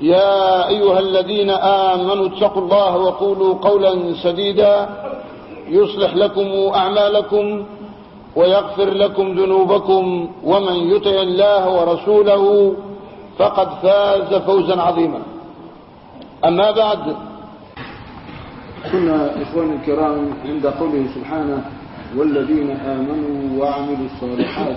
يا أيها الذين آمنوا اتقوا الله وقولوا قولا سديدا يصلح لكم أعمالكم ويغفر لكم ذنوبكم ومن يطع الله ورسوله فقد فاز فوزا عظيما. أما بعد. كنا إخواني الكرام عند قوله سبحانه والذين آمنوا وعملوا الصالحات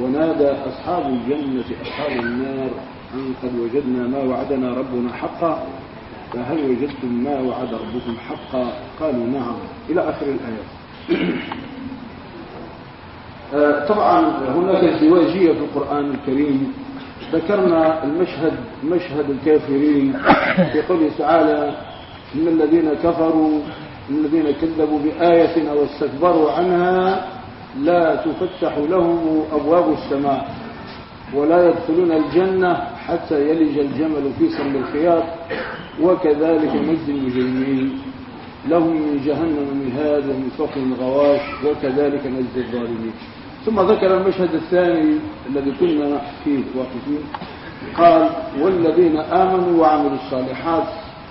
ونادى أصحاب الجنة أصحاب النار أن قد وجدنا ما وعدنا ربنا حقا. فهل وجدتم ما وعد ربكم حقا؟ قالوا نعم. إلى آخر الآيات. طبعا هناك ازدواجية في القرآن الكريم. ذكرنا المشهد مشهد الكافرين في قوله تعالى إن الذين كفروا الذين كذبوا بآية واستكبروا عنها لا تفتح لهم أبواب السماء ولا يدخلون الجنة حتى يلج الجمل في سم الخياط وكذلك نجزي المجرمين. لهم من جهنم مهاد ومن فوقهم غواش وكذلك نجزي الظالمين. ثم ذكر المشهد الثاني الذي كنا فيه واقفين. قال والذين آمنوا وعملوا الصالحات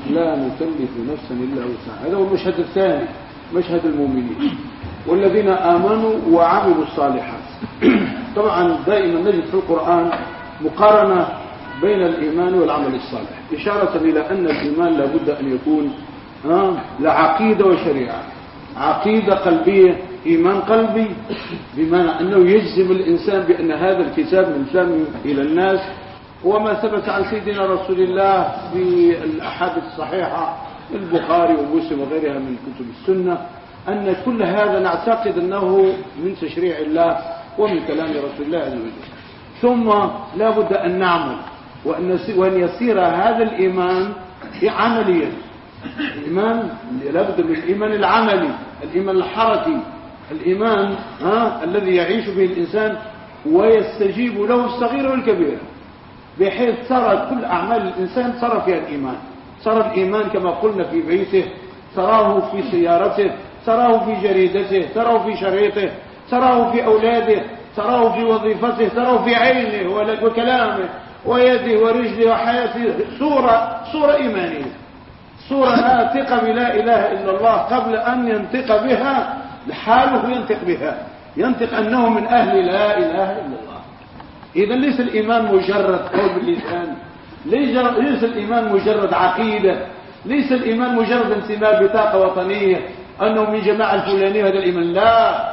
لا نكلف نفسا إلا وسعها. هذا هو المشهد الثاني مشهد المؤمنين. والذين آمنوا وعملوا الصالحات. طبعا دائما نجد في القرآن مقارنة بين الإيمان والعمل الصالح إشارة إلى أن الإيمان لابد أن يكون لعقيدة وشريعة. عقيدة قلبية إيمان قلبي بمعنى أنه يجزم الإنسان بأن هذا الكتاب من فم إلى الناس. وما ثبت عن سيدنا رسول الله في الأحاديث الصحيحة البخاري ومسلم وغيرها من كتب السنة. أن كل هذا نعتقد أنه من تشريع الله ومن كلام رسول الله عز وجل. ثم لا بد أن نعمل وأن يصير هذا الإيمان عمليا الإيمان لابد من الإيمان العملي الإيمان الحركي الإيمان ها الذي يعيش به الإنسان ويستجيب له الصغير والكبير. بحيث ترى كل أعمال الإنسان ترى فيها الإيمان. ترى الإيمان كما قلنا في بيته تراه في سيارته تراه في جريدته تراه في شريطه تراه في أولاده تراه في وظيفته تراه في عينه وكلامه ويده ورجله وحياته. صورة صورة إيمانية. صورة ناطقة بلا إله إلا الله قبل أن ينطق بها حاله ينطق بها. ينطق أنه من أهل لا إله إلا الله. إذا ليس الإيمان مجرد قول باللسان. ليس الإيمان مجرد عقيدة. ليس الإيمان مجرد انتماء بطاقة وطنية. أنه من جماعة الفلانية هذا الإيمان. لا.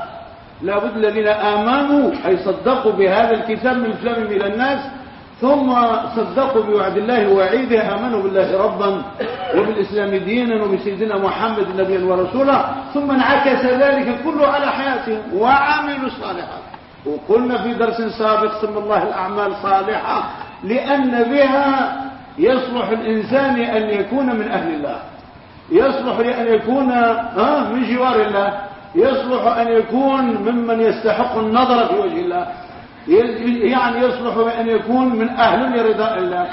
لابد الذين آمنوا أي صدقوا بهذا الكتاب من فلم إلى الناس ثم صدقوا بوعد الله ووعيده آمنوا بالله ربا وبالإسلام دينا وبسيدنا محمد نبيا ورسولا ثم انعكس ذلك كله على حياتهم وعملوا الصالحات وقلنا في درس سابق سمى الله الأعمال صالحة لأن بها يصلح الإنسان أن يكون من أهل الله. يصلح لأن يكون من جوار الله. يصلح أن يكون ممن يستحق النظر في وجه الله. يعني يصلح أن يكون من أهل لرضاء الله.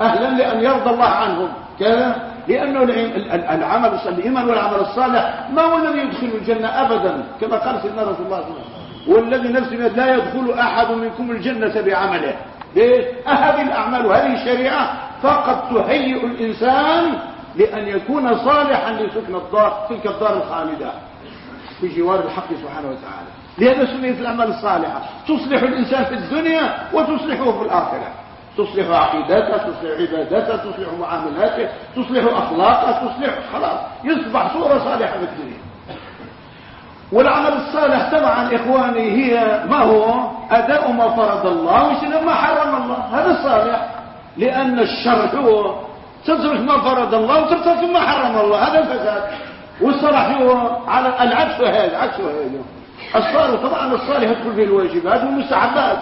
أهلا لأن يرضى الله عنهم. كذا؟ لأنه العمل الإيمان والعمل الصالح ما هو الذي يدخل الجنة أبدا كما قال سيدنا رسول الله صلى الله عليه وسلم. والذي نفسه لا يدخل أحد منكم الجنة بعمله. ليه؟ الأعمال وهذه الشريعة فقط تهيئ الإنسان لأن يكون صالحا لسكن الدار تلك الدار الخالدة. في جوار الحق سبحانه وتعالى. لهذا سميت الأعمال الصالحة. تصلح الإنسان في الدنيا وتصلحه في الآخرة. تصلح عقيدته تصلح عبادته تصلح معاملاته تصلح أخلاقه تصلح خلاص. يصبح صورة صالحة في الدنيا. والعمل الصالح طبعا إخواني هي ما هو؟ أداء ما فرض الله واجتناب ما حرم الله. هذا صالح. لأن الشرع هو تترك ما فرض الله وترتكب ما حرم الله. هذا الفساد. والصلاح هو على العكس هذا عكس هذا الصالح طبعا الصالح يدخل في الواجبات والمستحبات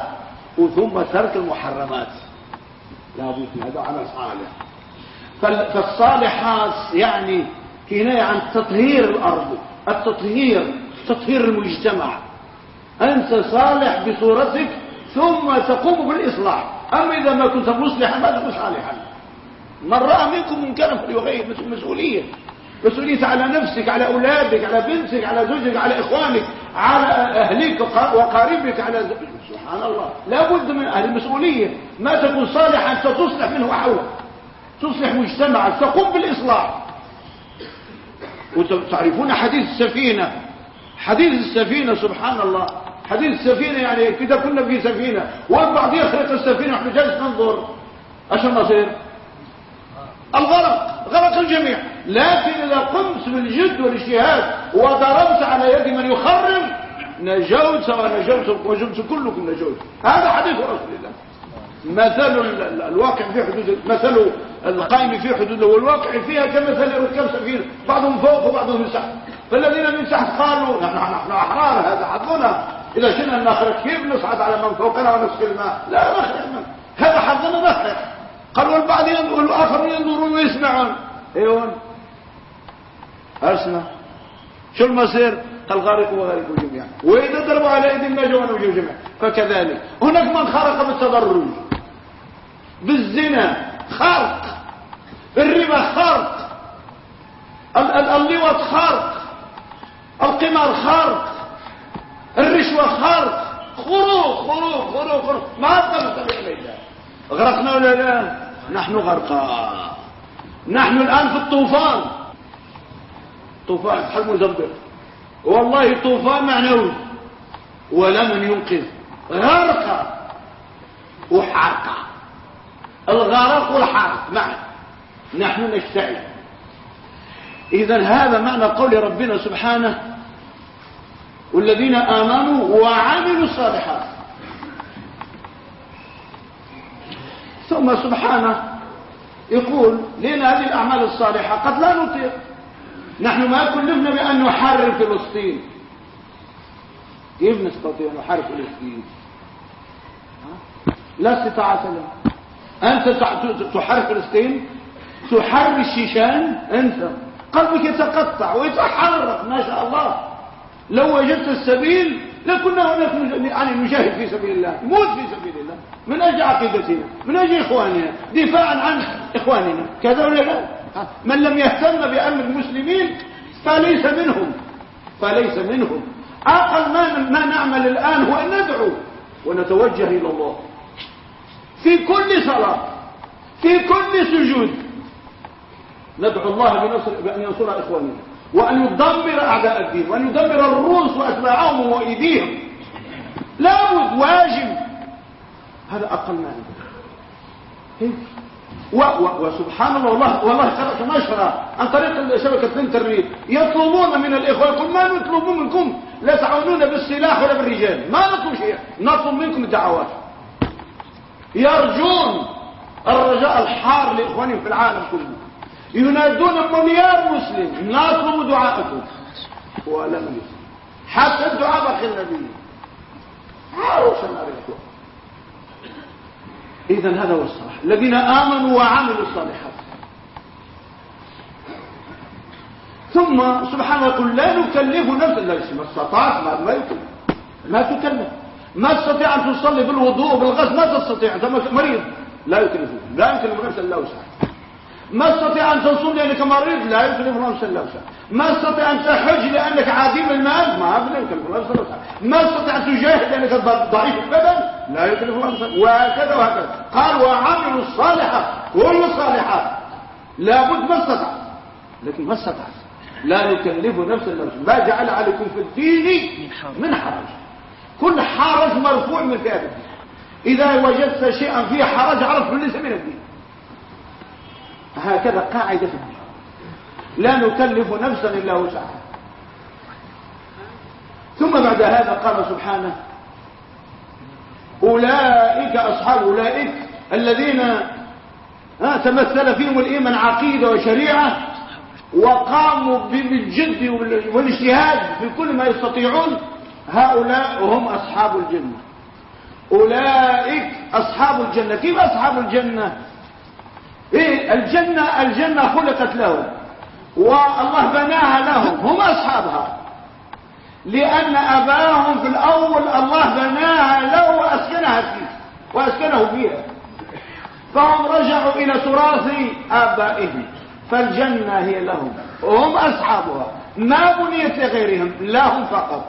وثم ترك المحرمات. لابد هذا عمل صالح. فالصالحات يعني كناية عن تطهير الأرض. التطهير تطهير المجتمع. أنت صالح بصورتك ثم تقوم بالإصلاح. أما إذا ما كنت مصلحا ما تكون صالحا. من رأى منكم منكرا فليغير مسؤولية. مسؤولية على نفسك على أولادك على بنتك على زوجك على إخوانك على أهلك وقاربك على سبحان الله. لا بد من أهل المسؤولية. ما تكون صالحا أنت تصلح منه حولك تصلح مجتمعك تقوم بالإصلاح. وتعرفون حديث السفينة؟ حديث السفينة سبحان الله. حديث السفينة يعني كده كنا في سفينة والبعض يخرق السفينة إحنا جالس ننظر. عشان نصير الغرق غرق الجميع. لكن إذا قمت بالجد والاجتهاد وضربت على يد من يخرم نجوت سواء نجوت وجمت كلكم نجوت. هذا حديث رسول الله. مثل الواقع في حدود مثل القائم في حدود والواقع فيها كمثل ركاب سفينة بعضهم فوق وبعضهم من تحت. فالذين من تحت قالوا نحن نحن أحرار هذا حظنا. إذا شلنا نخرج كيف نصعد على من فوقنا ونسقي الماء؟ لا نخرج هذا حظنا نخرج قال والبعض ينظر والآخر ينظرون ويسمعون. ايون أسمع. شو المصير؟ قال غارق وغارق جميعا. وإذا ضربوا على إيدي النجوى ونجوا جميعا. فكذلك. هناك من خرق بالتضرج بالزنا. خرق. الربا خرق. اللواط خرق. القمار خرق. الرشوة خرق. خروق خروق خروق خروق ما أقدر الله غرقنا ولا لا؟ نحن غرقا نحن الآن في الطوفان. طوفان حل مزبر والله طوفان معنوي. ولا من ينقذ. غرق. وحرق الغرق والحرق معا نحن نشتعل إذا هذا معنى قول ربنا سبحانه والذين آمنوا وعملوا الصالحات ثم سبحانه يقول لنا هذه الأعمال الصالحة قد لا نطيق نحن ما كلفنا بأن نحرر فلسطين. كيف نستطيع أن نحرر فلسطين؟ لا استطاعة لنا أنت تحرر فلسطين؟ تحرر الشيشان أنت. قلبك يتقطع ويتحرك ما شاء الله. لو وجدت السبيل لكنا هناك يعني نجاهد في سبيل الله موت في سبيل الله من أجل عقيدتنا من أجل إخواننا دفاعا عن إخواننا كذا ولا لا؟ من لم يهتم بأمر المسلمين فليس منهم. فليس منهم. أقل ما, ما نعمل الآن هو أن ندعو ونتوجه إلى الله. في كل صلاة في كل سجود ندعو الله بنصر بأن ينصر إخواننا وأن يدمر أعداء الدين وأن يدمر الروس وأتباعهم وإيديهم. لابد واجب هذا أقل ما عندنا وسبحان الله والله والله نشرة عن طريق شبكة الإنترنت. يطلبون من الإخوة يقول ما نطلب منكم؟ لا تعاونون بالسلاح ولا بالرجال. ما نطلب شيء. نطلب منكم الدعوات يرجون الرجاء الحار لإخوانهم في العالم كله. ينادون مليار مسلم نطلب دعاءكم ولم يسلم حتى الدعاء بخي النبي عاوش النار إذا هذا هو الصلاح. الذين آمنوا وعملوا الصالحات. ثم سبحانه يقول لا نكلف نفسا. لا ما استطعت ما, ما ما تكلف. ما تستطيع أن تصلي بالوضوء بالغسل ما تستطيع. أنت مريض. لا يكلف لا يكلف نفسا. لا وسعها ما تستطيع أن تصوم لأنك مريض. لا يكلف نفسا وسعها ما تستطيع أن تحج لأنك عديم المال. ما يكلف نفسا وسعها ما تستطيع أن تجاهد لأنك ضعيف البدن. لا يكلف نفسا وهكذا وهكذا. قال وعملوا الصالحات كل الصالحات لابد ما استطعت. لكن ما استطعت. لا نكلف نفسا وسعها ما جعل عليكم في الدين من حرج. كل حرج مرفوع من الدين. إذا وجدت شيئا فيه حرج عرف ليس من الدين. هكذا قاعدة في الدين لا نكلف نفسا إلا وسعها. ثم بعد هذا قال سبحانه أولئك أصحاب أولئك الذين تمثل فيهم الإيمان عقيدة وشريعة وقاموا بالجد والاجتهاد في كل ما يستطيعون هؤلاء هم أصحاب الجنة. أولئك أصحاب الجنة. كيف أصحاب الجنة؟ إيه الجنة الجنة خلقت لهم. والله بناها لهم. هم أصحابها. لأن أباهم في الأول الله بناها له وأسكنها فيه. وأسكنه فيها. فهم رجعوا إلى تراث آبائهم. فالجنة هي لهم. وهم أصحابها. ما بنيت لغيرهم. لهم فقط.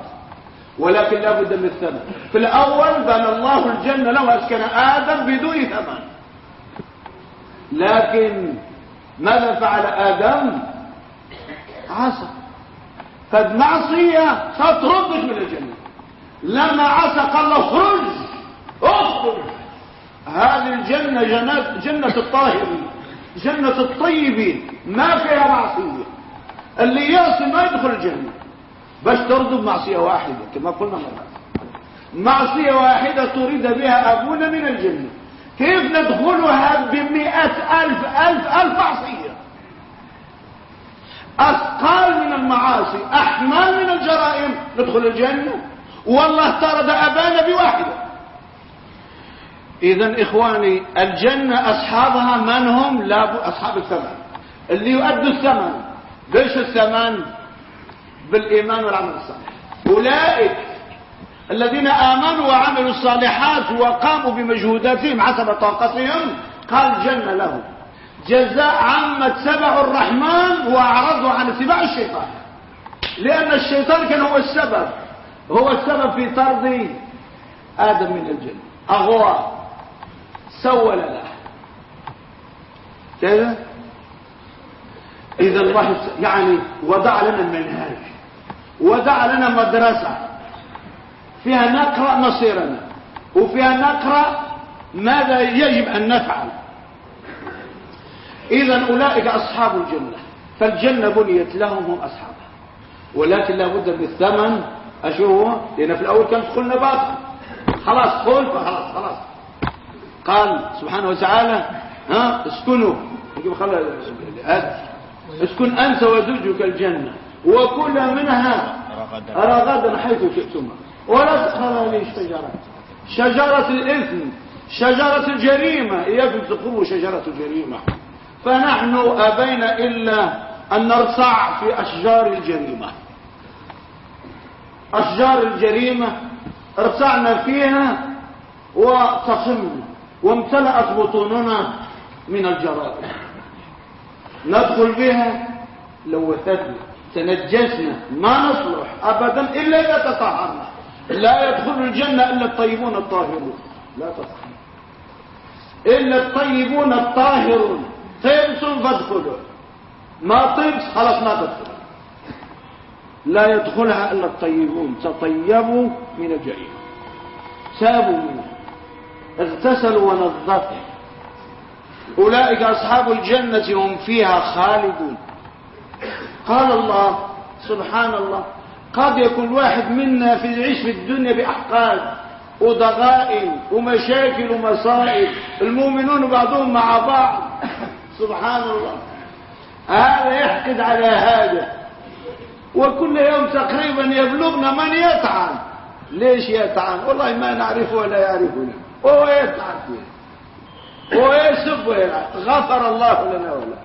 ولكن لا بد من الثمن. في الأول بنى الله الجنة له وأسكن آدم بدون ثمن. لكن ماذا فعل آدم؟ عصى. فالمعصية ستردك من الجنة. لما عصى قال له اخرج اخرج. هذه الجنة جنة, جنة الطاهرين جنة الطيبين. ما فيها معصية. اللي يعصي ما يدخل الجنة. باش ترضوا بمعصية واحدة كما قلنا معصية واحدة تريد بها أبونا من الجنة. كيف ندخلها بمئة ألف ألف ألف معصية أثقال من المعاصي أحمال من الجرائم. ندخل الجنة؟ والله طرد أبانا بواحدة. إذا إخواني الجنة أصحابها من هم؟ لا أصحاب الثمن. اللي يؤدوا الثمن. ليش الثمن؟ بالإيمان والعمل الصالح. أولئك الذين آمنوا وعملوا الصالحات وقاموا بمجهوداتهم حسب طاقتهم قال جنة لهم جزاء عما اتبعوا الرحمن وأعرضوا عن اتباع الشيطان. لأن الشيطان كان هو السبب هو السبب في طرد آدم من الجنة أغوى سول له كذا؟ إذا الله يعني وضع لنا المنهاج وضع لنا مدرسة فيها نقرأ مصيرنا وفيها نقرأ ماذا يجب أن نفعل. إذا أولئك أصحاب الجنة فالجنة بنيت لهم هم أصحابها. ولكن لابد من الثمن أشو هو لأن في الأول كان دخلنا باطل. خلاص قل فخلاص خلاص. قال سبحانه وتعالى ها اسكنوا. اسكن أنت وزوجك الجنة وكل منها رغدا حيث شئتما. ولا تقربوا الشجرة. شجرة الإثم شجرة الجريمة. إياكم تقربوا شجرة الجريمة فنحن أبينا إلا أن نرصع في أشجار الجريمة. أشجار الجريمة ارتعنا فيها وتصمنا وامتلأت بطوننا من الجرائم. ندخل بها لوثتنا تنجسنا ما نصلح أبدا إلا إذا تطهرنا. لا يدخل الجنة إلا الطيبون الطاهرون. لا تطهر إلا الطيبون الطاهرون. طيبتم فادخلوا ما طيبت خلاص ما تدخل لا يدخلها إلا الطيبون. تطيبوا من الجريمة تابوا منها اغتسلوا ونظفوا. أولئك أصحاب الجنة هم فيها خالدون. قال الله سبحان الله قد يكون واحد منا في العيش في الدنيا بأحقاد وضغائن ومشاكل ومصائب المؤمنون بعضهم مع بعض. سبحان الله هذا يحقد على هذا. وكل يوم تقريبا يبلغنا من يطعن ليش يطعن والله ما نعرفه ولا يعرفنا. هو يطعن فيه هو يسب غفر الله لنا ولا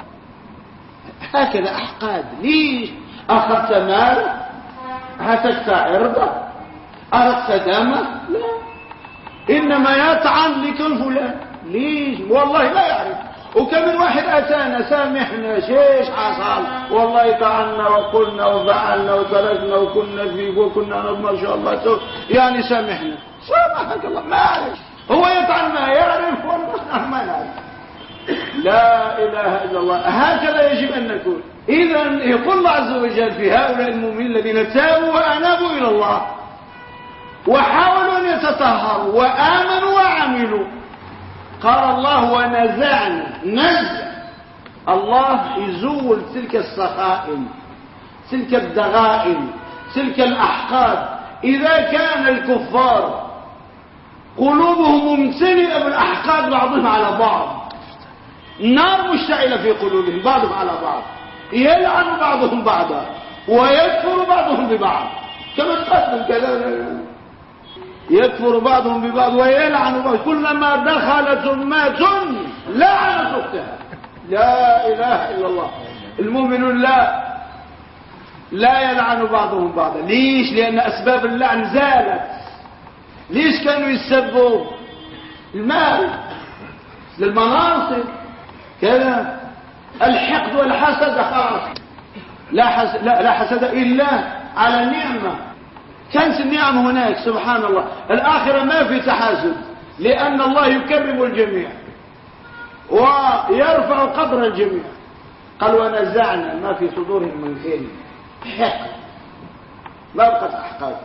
هكذا أحقاد. ليش؟ أخذت مال؟ هتكت عرضه أردت دمه لا. إنما يطعن لكل فلان. ليش؟ والله لا يعرف. وكم واحد أتانا سامحنا شيش حصل والله طعنا وقلنا وفعلنا وتركنا وكنا فيك وكنا ما شاء الله. سو يعني سامحنا. سامحك الله. ما عرف هو يطعنا يعرف والله ما نعرف لا إله إلا الله. هكذا يجب أن نكون. إذا يقول الله عز وجل في هؤلاء المؤمنين الذين تابوا وأنابوا إلى الله وحاولوا أن يتطهروا وآمنوا وعملوا. قال الله ونزعنا نزع. الله يزول تلك السخائم تلك الدغائم تلك الأحقاد. إذا كان الكفار قلوبهم ممتلئة بالأحقاد بعضهم على بعض نار مشتعلة في قلوبهم بعضهم على بعض. يلعن بعضهم بعضا ويكفر بعضهم ببعض. كما تقدم كذا يكفر بعضهم ببعض ويلعن بعض. كلما دخلت أمة لعنت أختها. لا إله إلا الله. المؤمنون لا لا يلعن بعضهم بعضا. ليش؟ لأن أسباب اللعن زالت. ليش كانوا يسبوا؟ المال. للمناصب. كذا. الحقد والحسد خلاص لا حسد, لا, لا حسد إلا على النعمة. كنس النعم هناك سبحان الله الآخرة ما في تحاسد لأن الله يكرم الجميع ويرفع قدر الجميع. قال ونزعنا ما في صدورهم من غل حقد. ما بقت أحقاد.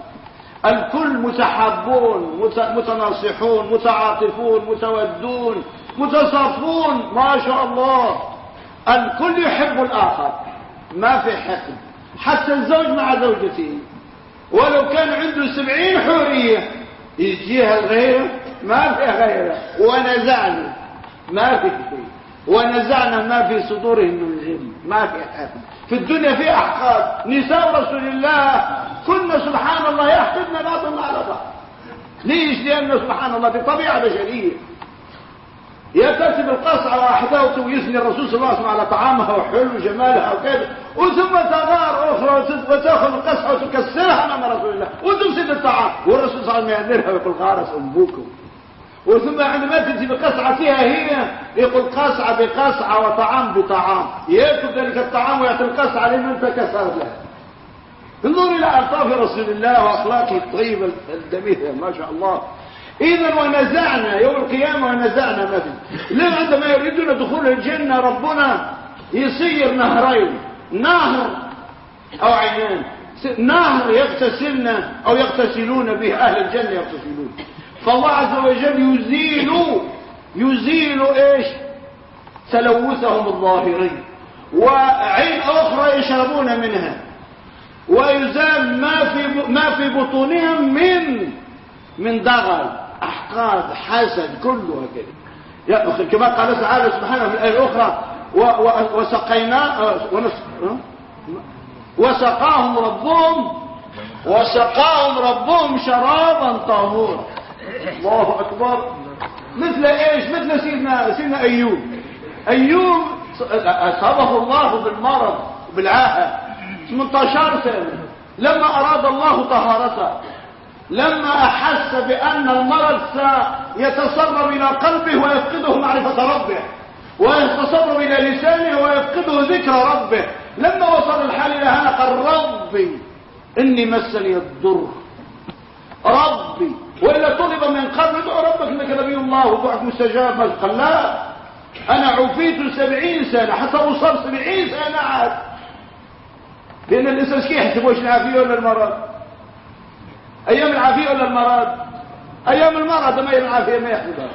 الكل متحبون متناصحون متعاطفون متودون متصافون ما شاء الله. الكل يحب الآخر. ما في حقد. حتى الزوج مع زوجته. ولو كان عنده سبعين حورية يجيها الغيرة. ما فيها غيرة. ونزعنا. ما في شيء. ونزعنا ما في صدورهم من غل ما في حقد. في الدنيا في أحقاد. نساء رسول الله. كنا سبحان الله يحقدن بعضنا على بعض. ليش؟ لأنه سبحان الله بطبيعة بشرية. يكتب القصعة واحدة ويثني الرسول صلى الله عليه وسلم على طعامها وحلو جمالها وكذا. وثم تغار أخرى وتأخذ القصعة وتكسرها أمام رسول الله. وتفسد الطعام. والرسول صلى الله عليه وسلم يأمرها ويقول غارس أمبوكم وثم عندما تأتي بقصعتها هي يقول قصعة بقصعة وطعام بطعام. يأكل ذلك الطعام ويأتي القصعة لمن تكسرت له. انظر إلى ألطاف رسول الله وأخلاقه الطيبة الدميثة ما شاء الله. إذا ونزعنا يوم القيامة ونزعنا ما في. ليه عندما يريدون دخول الجنة ربنا يصير نهرين. نهر أو عينان. نهر يغتسلن أو يغتسلون به أهل الجنة يغتسلون. فالله عز وجل يزيل يزيل إيش؟ تلوثهم الظاهري وعين أخرى يشربون منها. ويزال ما في ما في بطونهم من من دغل. أحقاد حسد كله هكذا كما قال تعالى سبحانه في الآية الأخرى وسقينا وسقاهم ربهم وسقاهم ربهم شرابا طهورا الله أكبر. مثل إيش؟ مثل سيدنا, سيدنا أيوب. أيوب أصابه الله بالمرض بالعاهة. 18 سنة. لما أراد الله طهارته. لما أحس بأن المرض سيتسرب إلى قلبه ويفقده معرفة ربه ويتسرب إلى لسانه ويفقده ذكر ربه لما وصل الحال إلى هنا قال ربي إني مسني الضر. ربي وإلا طلب من قبل ادعو ربك إنك نبي الله ودعك مستجاب. قال لا أنا عفيت سبعين سنة حتى وصل سبعين سنة عاد. لأن الإنسان كيف يحسب وش العافية ولا المرض أيام العافية ولا المرض؟ أيام المرض ما أيام العافية ما يحدثها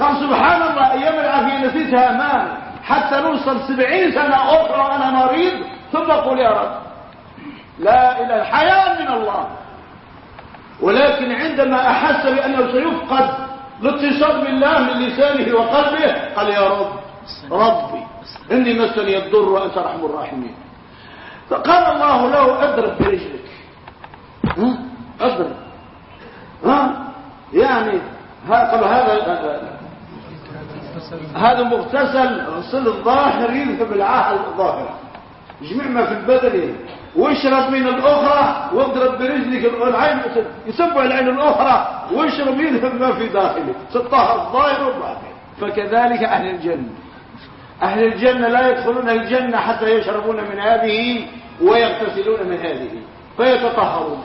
قال سبحان الله أيام العافية نسيتها ما حتى نوصل سبعين سنة أخرى وأنا مريض ثم قل يا رب لا اله الحياة من الله. ولكن عندما أحس بأنه سيفقد الاتصال بالله من لسانه وقلبه قال يا رب ربي إني مسني الضر وأنت رحم الراحمين. فقال الله له اضرب برجلك اضرب ها؟ يعني قال هذا هذا مغتسل غسل الظاهر يذهب العاهة الظاهرة. جميع ما في البدن واشرب من الأخرى واضرب برجلك العين يسبع العين الأخرى واشرب يذهب ما في داخلك تطهر الظاهر والباطن. فكذلك أهل الجنة. أهل الجنة لا يدخلون الجنة حتى يشربون من هذه ويغتسلون من هذه. فيتطهرون.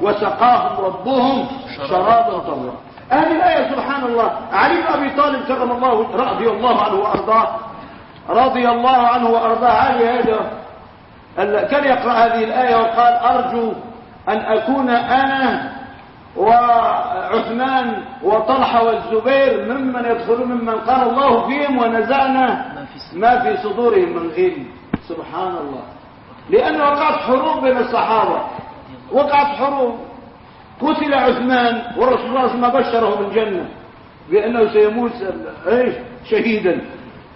وسقاهم ربهم شرابا طهورا. هذه الآية سبحان الله. علي بن أبي طالب كرم الله رضي الله عنه وأرضاه. رضي الله عنه وأرضاه. علي هذا كان يقرأ هذه الآية وقال أرجو أن أكون أنا وعثمان وطلحة والزبير ممن يدخلون ممن قال الله فيهم ونزعنا ما في صدورهم من غل. سبحان الله. لأن وقعت حروب بين الصحابة. وقعت حروب. قتل عثمان الله صلى الله عليه وسلم بشره بالجنة. بأنه سيموت إيش؟ شهيدا.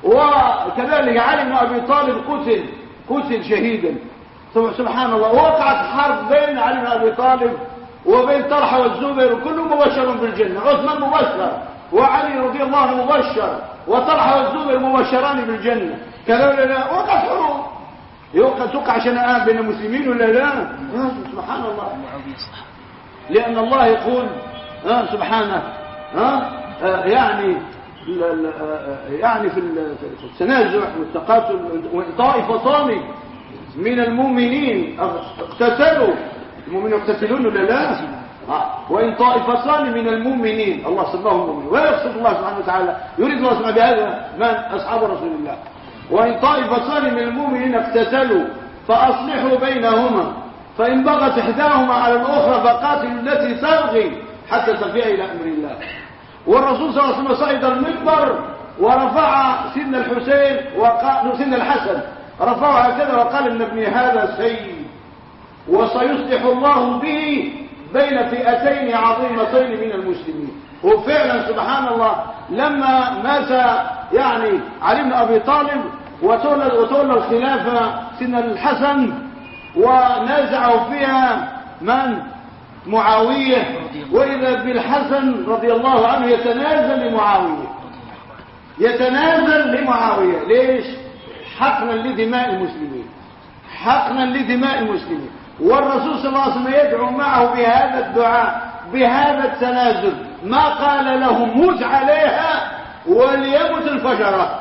وكذلك علي بن أبي طالب قتل قتل شهيدا. سبحان الله. وقعت حرب بين علي بن أبي طالب وبين طلحة والزبير وكل مبشر بالجنة. عثمان مبشر وعلي رضي الله عنه مبشر وطلحة والزبير مبشران بالجنة. كذلك وقعت حروب. يوقع توقع شنآن بين المسلمين ولا لا؟ سبحان الله. لأن الله يقول سبحانه يعني يعني في التنازع والتقاتل طائفتان من المؤمنين. اقتتلوا المؤمنين يقتتلون ولا لا؟ وإن طائفتان من المؤمنين. الله سماهم المؤمنين ويقصد الله سبحانه وتعالى. يريد الله سبحانه بهذا من أصحاب رسول الله. وإن طائفتان من المؤمنين اقتتلوا فأصلحوا بينهما فإن بغت إحداهما على الأخرى فقاتلوا التي تبغي حتى تفيء إلى أمر الله. والرسول صلى الله عليه وسلم صعد المنبر ورفع سن الحسين وقال سن الحسن رفعه هكذا وقال إن ابني هذا سيد وسيصلح الله به بين فئتين عظيمتين من المسلمين. وفعلا سبحان الله لما مات يعني علي بن أبي طالب وتولى وتولى الخلافة سن الحسن ونازعوا فيها من؟ معاوية. وإذا بالحسن رضي الله عنه يتنازل لمعاوية. يتنازل لمعاوية. ليش؟ حقنا لدماء المسلمين. حقنا لدماء المسلمين. والرسول صلى الله عليه وسلم يدعو معه بهذا الدعاء بهذا التنازل. ما قال لهم موت عليها وليمت الفجرة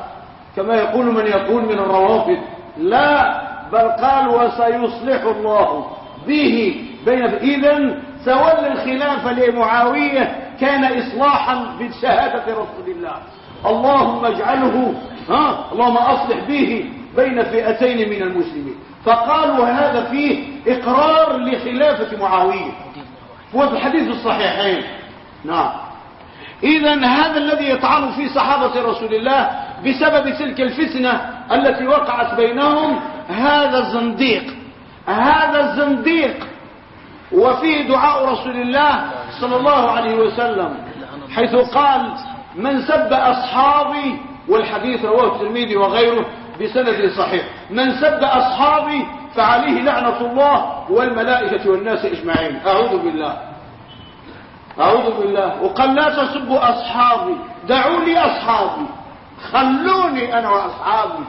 كما يقول من يقول من الروافد لا بل قال وسيصلح الله به بين إذا تولى الخلافة لمعاوية كان إصلاحا بشهادة رسول الله. اللهم اجعله ها اللهم أصلح به بين فئتين من المسلمين. فقالوا هذا فيه إقرار لخلافة معاوية. وفي الحديث الصحيحين. نعم. إذا هذا الذي يطعن في صحابة رسول الله بسبب تلك الفتنة التي وقعت بينهم هذا الزنديق هذا الزنديق وفيه دعاء رسول الله صلى الله عليه وسلم حيث قال من سب أصحابي والحديث رواه الترمذي وغيره بسند صحيح. من سب أصحابي فعليه لعنة الله والملائكة والناس أجمعين. أعوذ بالله. أعوذ بالله. وقال لا تسبوا أصحابي. دعوا لي أصحابي. خلوني أنا وأصحابي.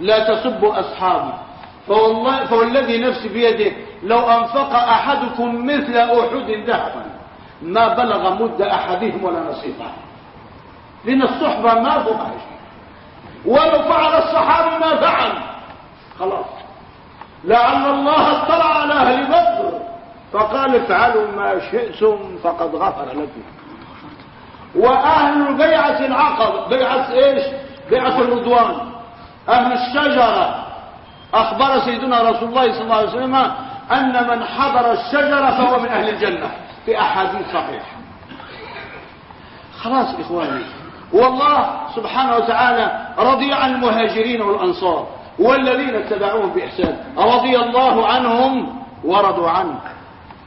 لا تسبوا أصحابي. فوالله فوالذي نفسي بيده لو أنفق أحدكم مثل أحد ذهبا ما بلغ مد أحدهم ولا نصيبه. لأن الصحبة ما شيء ولو فعل الصحابي ما فعل. خلاص. لعل الله اطلع على أهل بدر. فقال افعلوا ما شئتم فقد غفر لكم. وأهل بيعة العقب بيعة إيش؟ بيعة الرضوان. أهل الشجرة. أخبر سيدنا رسول الله صلى الله عليه وسلم أن من حضر الشجرة فهو من أهل الجنة. في أحاديث صحيحة. خلاص إخواني. والله سبحانه وتعالى رضي عن المهاجرين والأنصار والذين اتبعوهم بإحسان. رضي الله عنهم ورضوا عنه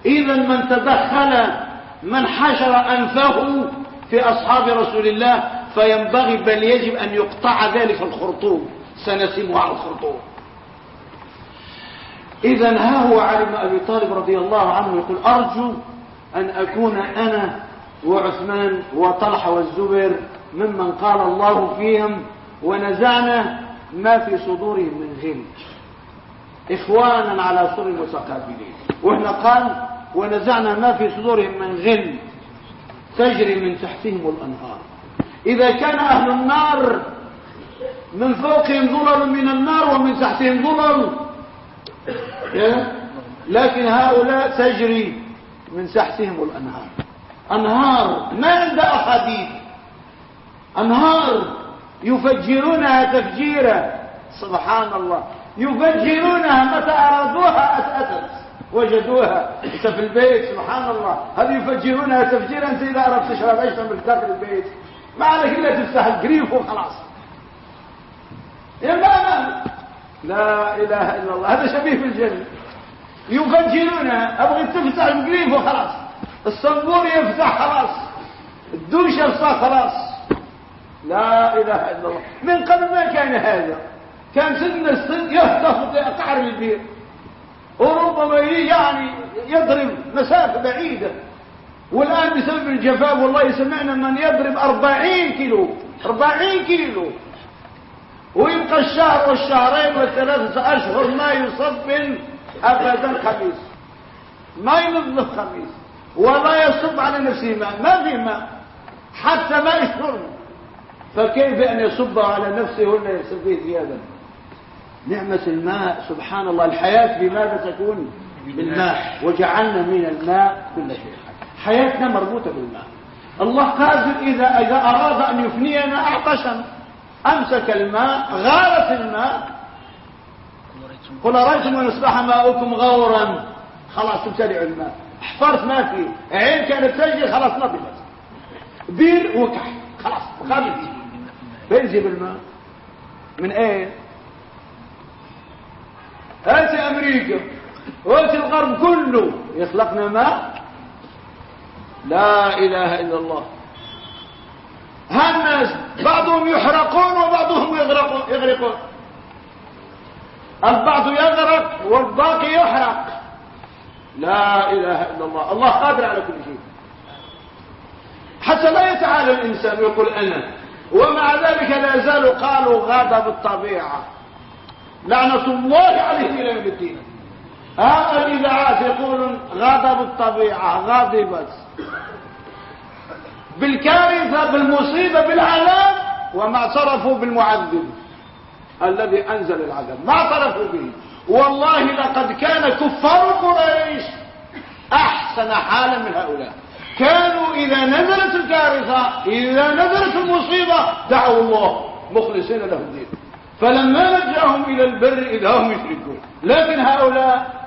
إذا من تدخل من حشر أنفه في أصحاب رسول الله فينبغي بل يجب أن يقطع ذلك الخرطوم. سنسمه على الخرطوم. إذا ها هو علي بن أبي طالب رضي الله عنه يقول أرجو أن أكون أنا وعثمان وطلحة والزبير ممن قال الله فيهم ونزعنا ما في صدورهم من غل. إخوانا على سر متقابلين. وإحنا قال ونزعنا ما في صدورهم من غل تجري من تحتهم الأنهار. إذا كان أهل النار من فوقهم ظلل من النار ومن تحتهم ظلل. لكن هؤلاء تجري من تحتهم الأنهار. أنهار ما عند أحاديث. أنهار يفجرونها تفجيرا. سبحان الله. يفجرونها متى أرادوها أتأتت وجدوها في البيت سبحان الله. هل يفجرونها تفجيرا انت إذا اردت تشرب عيش من داخل البيت. ما عليك إلا تفتح القريف وخلاص. يا ما لا إله إلا الله. هذا شبيه بالجنه يفجرونها ابغي تفتح القريف وخلاص. الصنبور يفتح خلاص. الدوش يفتح خلاص. لا إله إلا الله. من قبل ما كان هذا؟ كان سن السن يهتف قعر البير وربما يعني يضرب مسافة بعيدة. والآن بسبب الجفاف والله سمعنا من يضرب أربعين كيلو أربعين كيلو. ويبقى الشهر والشهرين والثلاثة أشهر ما يصب أبدا خميس ما ينظف خميس ولا يصب على نفسه ماء. ما في ماء. حتى ما يشرب. فكيف أن يصب على نفسه ولا يصب فيه زيادة؟ نعمة الماء سبحان الله الحياة بماذا تكون بالماء وجعلنا من الماء كل شيء. حياتنا مربوطة بالماء. الله قادر إذا, إذا أراد أن يفنينا أعطشا أمسك الماء غارت الماء. قل أرأيتم أن أصبح ماؤكم غورا؟ خلاص تبتلع الماء. حفرت ما فيه. عين كانت تجري خلاص نضبت بير وكح خلاص خالد بينزل الماء. من إيه هات أمريكا وهات الغرب كله يخلقنا ماء لا إله إلا الله. هالناس بعضهم يحرقون وبعضهم يغرقون يغرقون. البعض يغرق والباقي يحرق. لا إله إلا الله. الله قادر على كل شيء. حتى لا يتعالى الإنسان ويقول أنا. ومع ذلك لا يزال قالوا غضب الطبيعه لعنة الله عليهم إلى يوم الدين. ها الإذاعات يقولون غضب الطبيعة غضبت بالكارثة بالمصيبة بالعذاب وما اعترفوا بالمعذب الذي أنزل العذاب. ما اعترفوا به. والله لقد كان كفار قريش أحسن حالا من هؤلاء. كانوا إذا نزلت الكارثة إذا نزلت المصيبة دعوا الله مخلصين له الدين. فلما نجاهم إلى البر إذا هم يشركون. لكن هؤلاء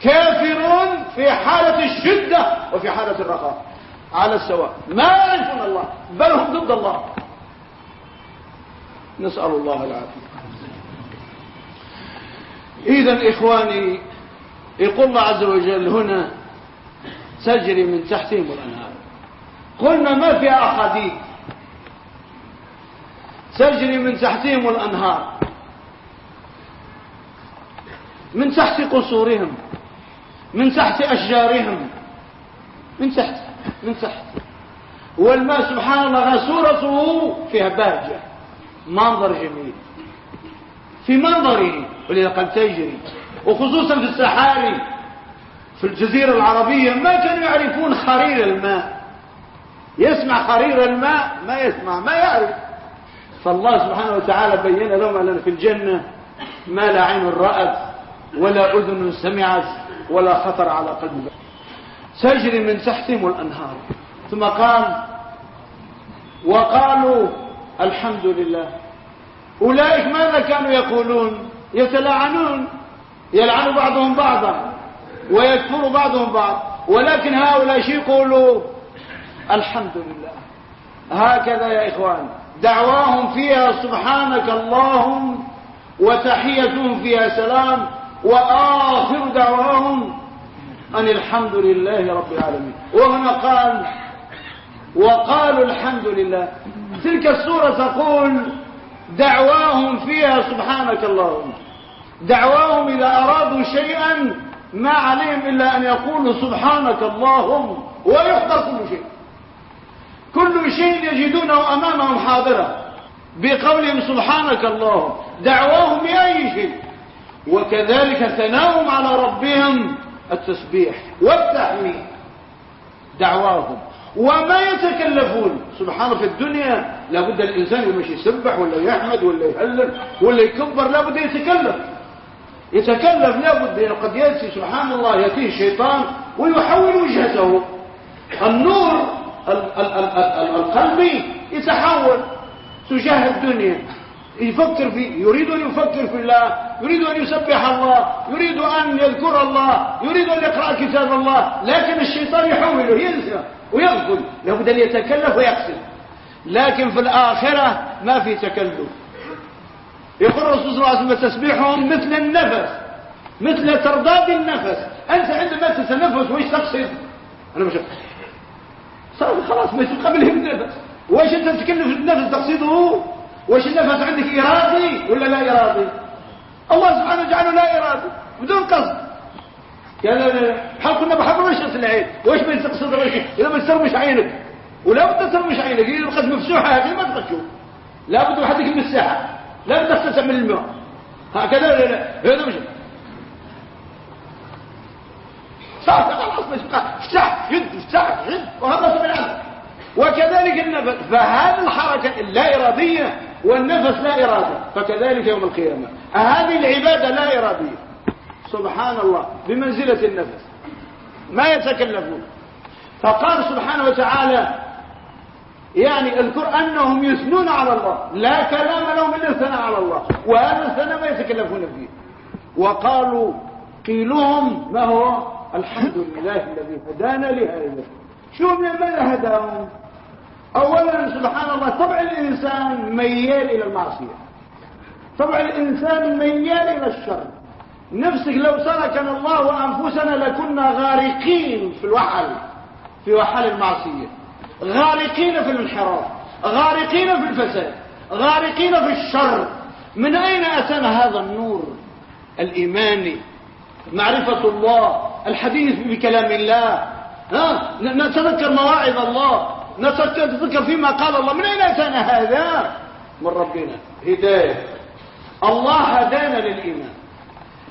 كافرون في حالة الشدة وفي حالة الرخاء. على السواء. ما يعرفون الله بل هم ضد الله. نسأل الله العافية. إذا إخواني يقول الله عز وجل هنا تجري من تحتهم الأنهار. قلنا ما في أحاديث تجري من تحتهم الأنهار. من تحت قصورهم. من تحت أشجارهم. من تحت من تحت. والماء سبحان الله صورته فيها بهجة منظر جميل. في منظره ولذا قد تجري. وخصوصا في السحاري في الجزيرة العربية ما كانوا يعرفون خرير الماء. يسمع خرير الماء ما يسمع ما يعرف. فالله سبحانه وتعالى بين لهم أننا في الجنة ما لا عين رأت ولا أذن سمعت ولا خطر على قلب. تجري من تحتهم الأنهار. ثم قال وقالوا الحمد لله. أولئك ماذا كانوا يقولون؟ يتلاعنون يلعن بعضهم بعضا ويكفر بعضهم بعض. ولكن هؤلاء شيء يقولوا؟ الحمد لله. هكذا يا إخوان. دعواهم فيها سبحانك اللهم وتحيتهم فيها سلام وآخر دعواهم أن الحمد لله رب العالمين. وهنا قال وقالوا الحمد لله. تلك السورة تقول دعواهم فيها سبحانك اللهم. دعواهم إذا أرادوا شيئا ما عليهم إلا أن يقولوا سبحانك اللهم ويحضر كل شيء. كل شيء يجدونه أمامهم حاضرا بقولهم سبحانك اللهم. دعواهم بأي شيء. وكذلك ثناهم على ربهم التسبيح والتحميد. دعواهم. وما يتكلفون. سبحان في الدنيا لابد الإنسان يمشي يسبح ولا يحمد ولا يهلل ولا يكبر لابد يتكلف. يتكلف لابد. قد يأتي سبحان الله يأتيه الشيطان ويحول وجهته. النور القلبي يتحول تجاه الدنيا. يفكر في يريد أن يفكر في الله يريد أن يسبح الله يريد أن يذكر الله يريد أن يقرأ كتاب الله لكن الشيطان يحوله ينسى ويغفل. لابد أن يتكلف ويقسم لكن في الآخرة ما في تكلف. يقول الرسول صلى الله عليه وسلم تسبيحهم مثل النفس مثل ترداد النفس. أنت عندما تتنفس وإيش تقصد؟ أنا مش صار خلاص ما قبله النفس وإيش أنت تتكلم في النفس تقصده وإيش النفس عندك إرادي ولا لا إرادي؟ الله سبحانه جعله لا إرادي بدون قصد. قال حال كنا بحب رشة العين؟ وإيش بيتقصد رشة إذا بتسرمش عينك. ولا بد تسرمش عينك. إذا بقت مفتوحة هذه ما تغشوا لا بد حدك من الساحة. لا بد من الماء. هكذا هذا مش صار خلاص مش افتح جد افتح جد وهذا سبحان وكذلك النفس فهذه الحركة اللا إرادية والنفس لا إرادة. فكذلك يوم القيامة. هذه العبادة لا إرادية. سبحان الله بمنزلة النفس. ما يتكلفون فقال سبحانه وتعالى يعني اذكر أنهم يثنون على الله. لا كلام لهم إلا الثناء على الله. وهذا الثناء ما يتكلفون فيه. وقالوا قيلهم ما هو؟ الحمد لله الذي هدانا لهذا شو من من هداهم. اولا سبحان الله طبع الإنسان ميال إلى المعصية. طبع الإنسان ميال إلى الشر. نفسك لو سلكنا الله أنفسنا لكنا غارقين في الوحل في وحل المعصية. غارقين في الانحراف غارقين في الفساد غارقين في الشر. من أين أتانا هذا النور الإيماني؟ معرفة الله. الحديث بكلام الله. ها؟ نتذكر مواعظ الله. نتذكر فيما قال الله. من أين أتانا هذا؟ من ربنا. هداية. الله هدانا للإيمان.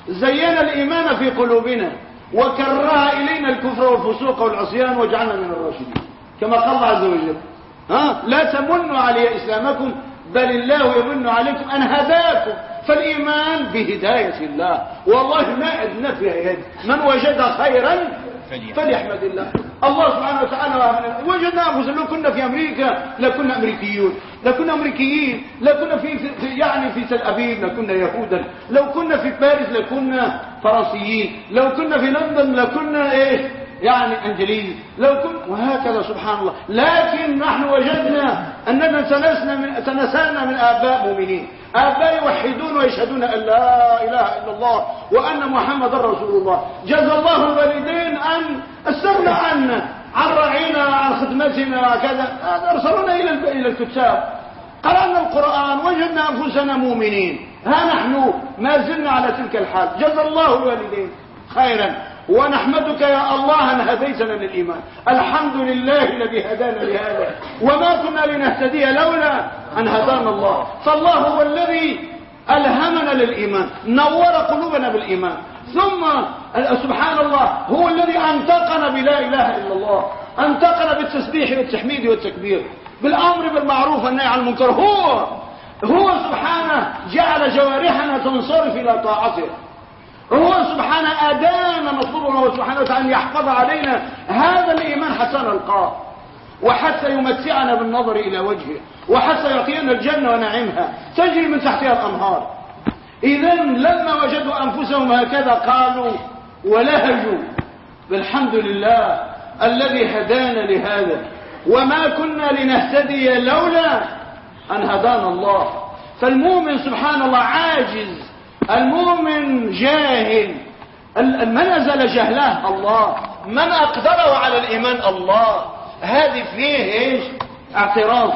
زينا الإيمان في قلوبنا. وكره إلينا الكفر والفسوق والعصيان وجعلنا من الراشدين. كما قال الله عز وجل. ها؟ لا تمنوا علي إسلامكم بل الله يمن عليكم أن هداكم فالإيمان بهداية الله. والله ما عندنا فيها يد. من وجد خيرا فليحمد. الله. الله سبحانه وتعالى وجدنا انفسنا لو كنا في أمريكا لكنا أمريكيون. لكنا أمريكيين. لكنا في, في يعني في تل أبيب لكنا يهودا. لو كنا في باريس لكنا فرنسيين. لو كنا في لندن لكنا إيش يعني انجليزي. لو كنت وهكذا سبحان الله. لكن نحن وجدنا أننا تنسنا من تنسلنا من آباء مؤمنين. آباء يوحدون ويشهدون أن لا إله إلا الله وأن محمد رسول الله. جزى الله الوالدين أن استغنى عنا عن رعينا عن خدمتنا وكذا أرسلونا إلى إلى الكتاب. قرأنا القرآن وجدنا أنفسنا مؤمنين. ها نحن ما زلنا على تلك الحال. جزى الله الوالدين. خيرا. ونحمدك يا الله أن هديتنا للإيمان. الحمد لله الذي هدانا لهذا. وما كنا لنهتدي لولا أن هدانا الله. فالله هو الذي ألهمنا للإيمان نور قلوبنا بالإيمان. ثم سبحان الله هو الذي أنتقنا بلا إله إلا الله. أنتقنا بالتسبيح والتحميد والتكبير بالأمر بالمعروف والنهي عن المنكر. هو هو سبحانه جعل جوارحنا تنصرف إلى طاعته. هو سبحانه أدانا مطلوبنا سبحانه وتعالى يحفظ علينا هذا الإيمان حتى نلقاه. وحتى يمتعنا بالنظر إلى وجهه. وحتى يعطينا الجنة ونعيمها. تجري من تحتها الأنهار. إذا لما وجدوا أنفسهم هكذا قالوا ولهجوا. بالحمد لله الذي هدانا لهذا. وما كنا لنهتدي لولا أن هدانا الله. فالمؤمن سبحان الله عاجز المؤمن جاهل. من أزل جهله؟ الله. من أقدره على الإيمان؟ الله. هذه فيه إيش؟ اعتراف.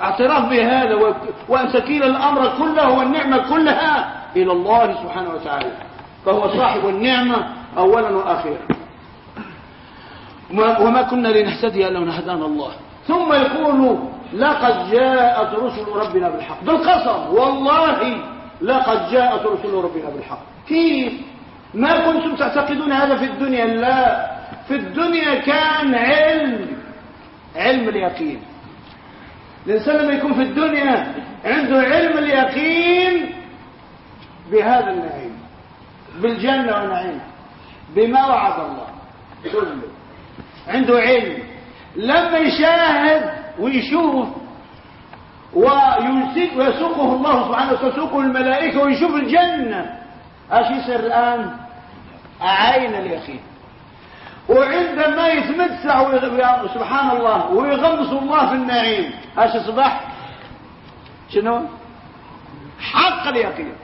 اعتراف بهذا. وأن تكيل الأمر كله والنعمة كلها إلى الله سبحانه وتعالى. فهو صاحب النعمة أولا وآخرا وما كنا لنهتدي أن هدانا الله. ثم يقول لقد جاءت رسل ربنا بالحق. بالقسم والله لقد جاءت رسل ربنا بالحق. كيف؟ ما كنتم تعتقدون هذا في الدنيا؟ لا. في الدنيا كان علم. علم اليقين. الإنسان لما يكون في الدنيا عنده علم اليقين بهذا النعيم. بالجنة والنعيم. بما وعد الله. كله. عنده علم. لما يشاهد ويشوف ويسوقه الله سبحانه وتعالى يسوقه الملائكة ويشوف الجنة. إيش يصير الآن؟ عين اليقين. وعندما يتمتع سبحان الله ويغمس الله في النعيم. إيش يصبح؟ شنو؟ حق اليقين.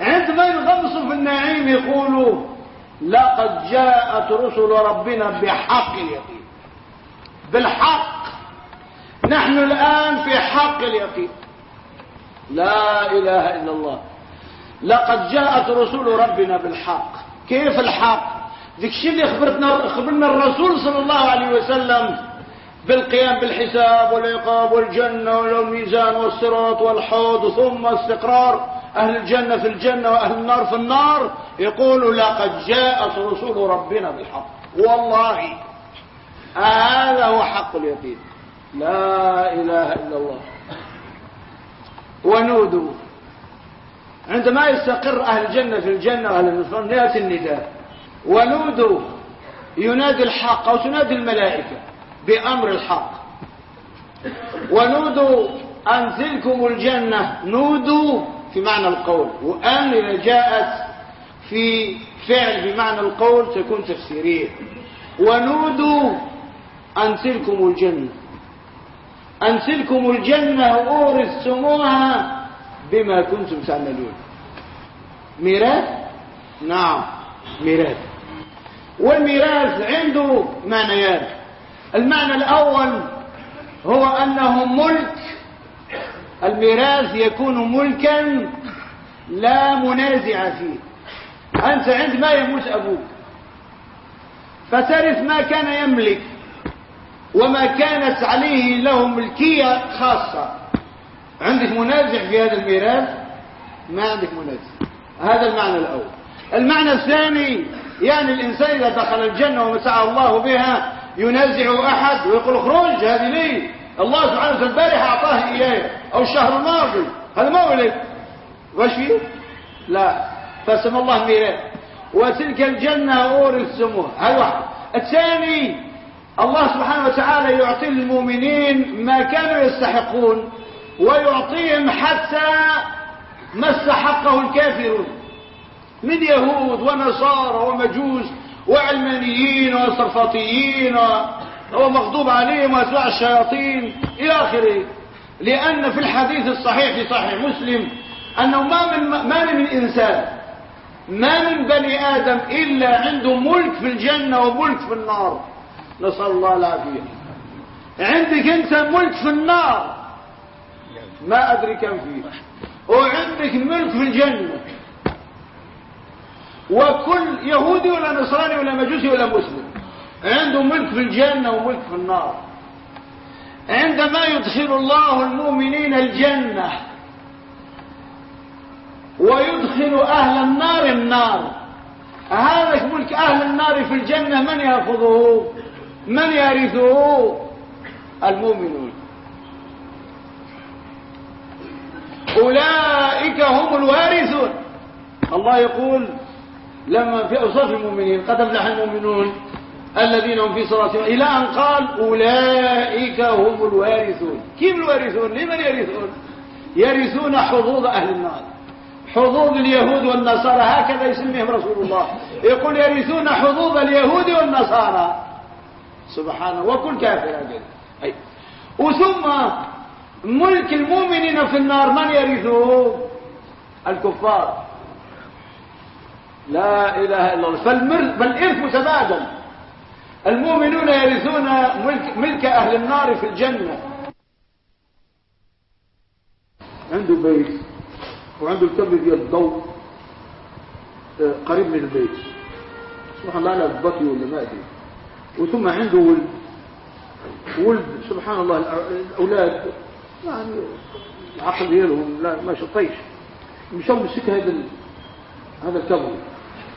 عندما يغمسوا في النعيم يقولوا لقد جاءت رسل ربنا بحق اليقين. بالحق. نحن الآن في حق اليقين. لا إله إلا الله. لقد جاءت رسول ربنا بالحق. كيف الحق؟ ذيك الشيء اللي خبرتنا خبرنا الرسول صلى الله عليه وسلم بالقيام بالحساب والعقاب والجنة والميزان والصراط والحوض ثم استقرار أهل الجنة في الجنة وأهل النار في النار. يقول لقد جاءت رسول ربنا بالحق. والله هذا هو حق اليقين. لا إله إلا الله. ونودوا عندما يستقر أهل الجنة في الجنة وأهل النصران يأتي النداء. ونودوا ينادي الحق أو تنادي الملائكة بأمر الحق. ونودوا أن تلكم الجنة. نودوا في معنى القول. وأن إذا جاءت في فعل بمعنى القول تكون تفسيرية. ونودوا أن تلكم الجنة. أن تلكم الجنة أورثتموها بما كنتم تعملون. ميراث؟ نعم ميراث. والميراث عنده معنيان. المعنى الأول هو أنه ملك. الميراث يكون ملكا لا منازع فيه. أنت عندما يموت أبوك. فترث ما كان يملك. وما كانت عليه له ملكية خاصة. عندك منازع في هذا الميراث؟ ما عندك منازع. هذا المعنى الأول. المعنى الثاني يعني الإنسان إذا دخل الجنة ومسعى الله بها ينازع أحد ويقول اخرج هذه لي. الله سبحانه وتعالى البارحة أعطاه إياه. أو الشهر الماضي. هذا ما هو واش فيه؟ لا. فسم الله ميراث. وتلك الجنة أورثتموها. هذا واحد. الثاني الله سبحانه وتعالى يعطي المؤمنين ما كانوا يستحقون ويعطيهم حتى ما استحقه الكافرون. من يهود ونصارى ومجوس وعلمانيين وصرفاتيين ومغضوب عليهم وأتباع الشياطين إلى آخره. لأن في الحديث الصحيح في صحيح مسلم أنه ما من ما من إنسان ما من بني آدم إلا عنده ملك في الجنة وملك في النار. نسأل الله العافية. عندك أنت ملك في النار. ما أدري كم فيه. وعندك ملك في الجنة. وكل يهودي ولا نصراني ولا مجوسي ولا مسلم. عنده ملك في الجنة وملك في النار. عندما يدخل الله المؤمنين الجنة ويدخل أهل النار النار. هذا ملك أهل النار في الجنة من يأخذه؟ من يرثه المؤمنون؟ أولئك هم الوارثون. الله يقول لما في أوصاف المؤمنين قد أفلح المؤمنون الذين هم في صلاتهم إلى أن قال أولئك هم الوارثون. كيف الوارثون؟ لمن يرثون؟ يرثون حظوظ أهل النار. حظوظ اليهود والنصارى هكذا يسميهم رسول الله. يقول يرثون حظوظ اليهود والنصارى. سبحانه وكل كافر أجل أي. وثم ملك المؤمنين في النار من يرثه؟ الكفار. لا إله إلا الله. فالإرث متبادل. المؤمنون يرثون ملك, ملك أهل النار في الجنة. عنده بيت وعنده الكبر ديال الضوء آه، قريب من البيت. سبحان الله لا بطي ولا ما أدري. وثم عنده ولد. ولد سبحان الله الأولاد يعني العقل ديالهم لا ما شطيش مشوا مسك هذا هذا الكبر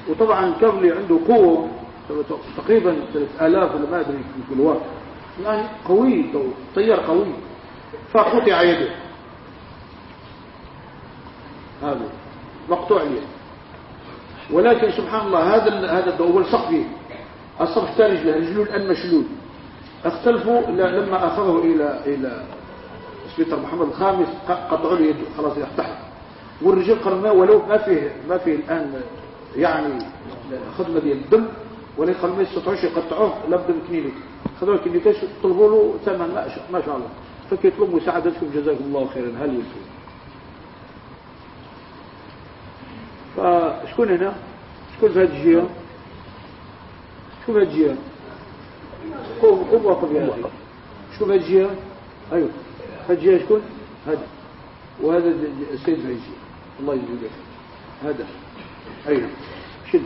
وطبعا كفلي عنده قوة تقريبا 3000 ولا ما أدري كل وقت يعني قوي طيار قوي. فقطع يده. هذا مقطوع اليد ولكن سبحان الله هذا هذا الدول سقفه الثاني رجله رجله الان مشلول اختلفوا لما أخذه إلى إلى سبيطر محمد الخامس قطعوا له يده خلاص يفتح والرجال قرناه ولو ما فيه ما فيه الآن يعني خدمة ديال الدم ولا قال ما يستطيعوش يقطعوه لابد من كلينيك خذوا الكلينيكاش طلبوا له ثمن ما شاء الله. فكيطلبوا مساعدتكم جزاكم الله خيرا. هل يمكن؟ فشكون هنا؟ شكون في هذه الجهة؟ شكون في هذه الجهه قوم قوم وقف يا أخي شكون؟ هذا. وهذا السيد الجهه الله يجزيك هذا. أيوه. شد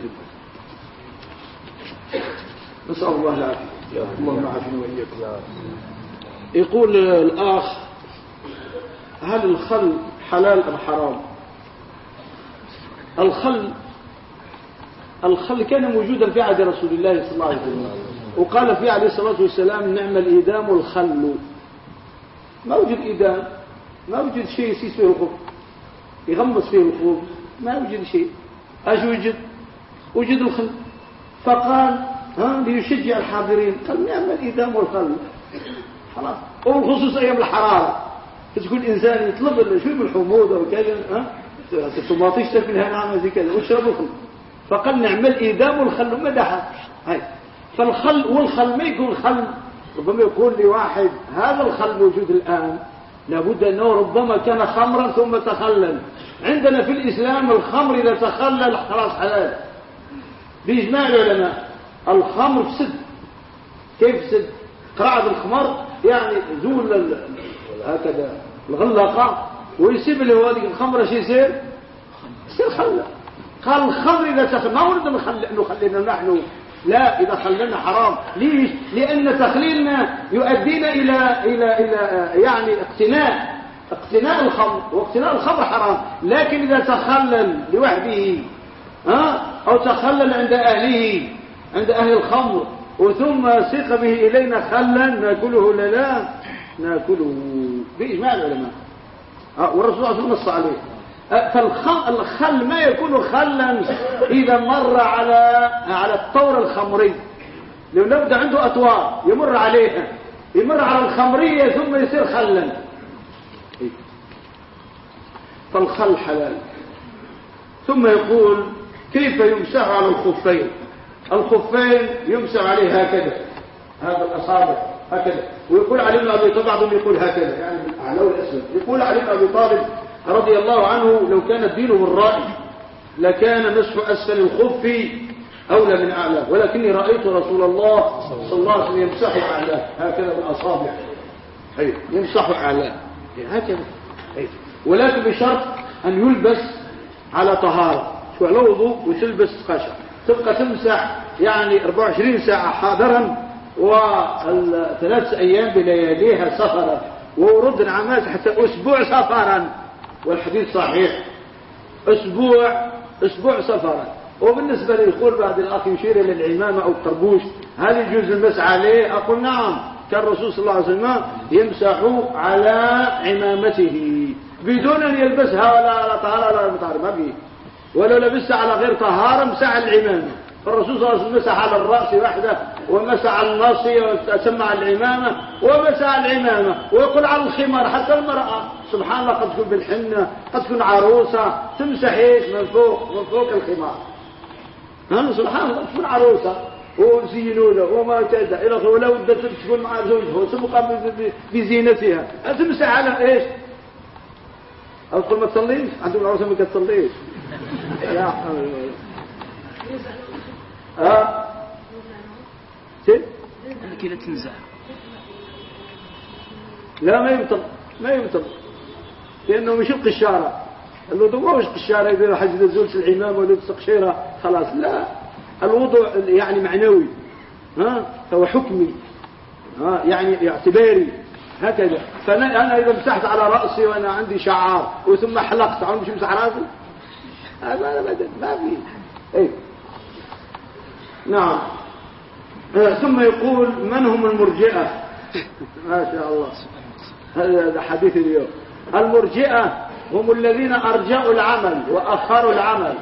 نسأل الله العافية. اللهم عافنا واياكم يقول الأخ هل الخل حلال أم حرام؟ الخل الخل كان موجودا في عهد رسول الله صلى الله عليه وسلم. وقال فيه عليه الصلاة والسلام نعم الإدام الخل. ما وجد إدام ما وجد شيء يسيس فيه الخف يغمص فيه الخف ما وجد شيء. إيش وجد وجد الخل. فقال ها ليشجع الحاضرين. قال نعم الإدام والخل خلاص. وبخصوص أيام الحرارة. تكون الإنسان يطلب شو من حموضة وكذا ها؟ الطماطيش تاكل منها نعمه زي كذا واشرب الخل فقال نعمل ايدام والخل مدحها هاي. فالخل والخل ما يكون خل ربما يقول لي واحد هذا الخل موجود الآن. لابد أنه ربما كان خمرا ثم تخلل. عندنا في الإسلام الخمر إذا تخلل خلاص حلال. بإجماع العلماء الخمر فسد كيف فسد قرعة الخمر يعني زول هكذا الغلقة ويسيب له هذه الخمرة شو يصير؟ يصير خلة قال الخمر إذا ما ورد نخلينا نحن. لا إذا خلينا حرام. ليش؟ لأن تخليلنا يؤدينا إلى إلى إلى يعني اقتناء اقتناء الخمر. واقتناء الخمر حرام. لكن إذا تخلل لوحده ها؟ أو تخلل عند أهله عند أهل الخمر وثم سيق به إلينا خلا نأكله لا لا؟ نأكله. بإجماع العلماء. والرسول صلى الله عليه وسلم نص عليه. فالخل ما يكون خلا إذا مر على على الطور الخمري. لو نبدأ عنده أطوار يمر عليها. يمر على الخمرية ثم يصير خلا. فالخل حلال. ثم يقول كيف يمسح على الخفين؟ الخفين يمسح عليه هكذا. هذا الأصابع هكذا. ويقول علي بن أبي طالب يقول هكذا. يعني على الأسود. يقول علي بن أبي طالب رضي الله عنه لو كان دينه الرأي لكان نصف أسفل الخف أولى من اعلاه ولكني رأيت رسول الله صلى الله عليه وسلم يمسح أعلاه. هكذا بالاصابع اي يمسح أعلاه. هكذا. أي. ولكن بشرط أن يلبس على طهارة. شو على وضوء وتلبس قشر تبقى تمسح يعني 24 ساعة حاضرا وثلاث أيام بلياليها سفرا. ورد العماز حتى أسبوع سفرا. والحديث صحيح. أسبوع أسبوع سفرا وبالنسبة للقول بعد الأخ يشير إلى العمامة أو الطربوش هل يجوز المسح عليه؟ أقول نعم. كان الرسول صلى الله عليه وسلم يمسح على عمامته. بدون أن يلبسها ولا على طهارة ولا مطهر ما فيه ولو لبسها على غير طهارة مسح العمامة. فالرسول صلى الله عليه وسلم مسح على الرأس وحده ومسح على الناصية وسمع العمامة ومسح العمامة ويقول على الخمار حتى المرأة. سبحان الله قد تكون بالحنة قد تكون عروسة تمسح إيش؟ من فوق من فوق الخمار. سبحان الله تكون عروسة. وزينوا له وما كذا إلى ولا ودت تكون مع زوجها وتبقى بزينتها. تمسح على إيش؟ أو تقول ما تصليش؟ عندهم العروسه ما كتصليش يا ها؟ كذا تنزع. لا ما يبطل ما يبطل لأنه مش القشاره الوضوء ما هوش قشاره اذا حد زولت العمامه ولا قشيره خلاص. لا. الوضوء يعني معنوي. ها؟ هو حكمي. ها؟ يعني اعتباري. هكذا. فانا أنا إذا مسحت على رأسي وأنا عندي شعار وثم حلقت عم مش مسح رأسي؟ هذا ابدا. ما في. إيه. نعم. آه، ثم يقول من هم المرجئة؟ ما شاء الله. هذا حديث اليوم. المرجئة هم الذين أرجعوا العمل وأخروا العمل.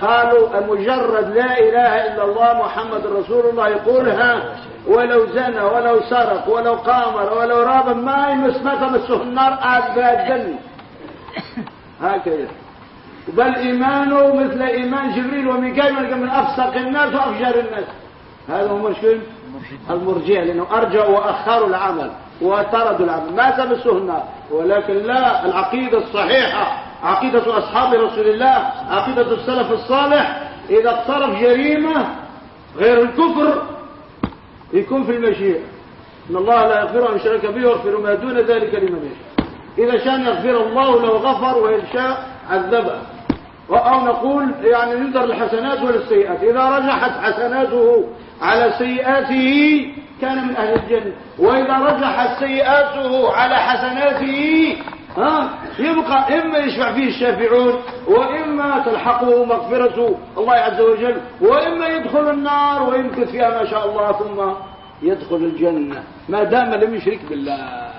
قالوا مجرد لا إله إلا الله محمد رسول الله يقولها ولو زنى ولو سرق ولو قامر ولو راب ما يمس ما تمسه النار أبدا هكذا. بل إيمانه مثل إيمان جبريل وميكائيل من أفسق الناس وأفجر الناس. هذا هو مشكل المرجع لأنه أرجعوا وأخروا العمل وطردوا العمل. ما تمسه ولكن لا العقيدة الصحيحة عقيدة أصحاب رسول الله عقيدة السلف الصالح إذا اقترف جريمة غير الكفر يكون في المشيئة. إن الله لا يغفر أن شرك به ويغفر ما دون ذلك لمن يشاء. إذا شاء يغفر الله لو غفر وإن شاء عذبه أو نقول يعني ننظر الحسنات والسيئات. إذا رجحت حسناته على سيئاته كان من أهل الجنة. وإذا رجحت سيئاته على حسناته ها يبقى إما يشفع فيه الشافعون وإما تلحقه مغفرة الله عز وجل وإما يدخل النار ويمكث فيها ما شاء الله ثم يدخل الجنة. ما دام لم يشرك بالله.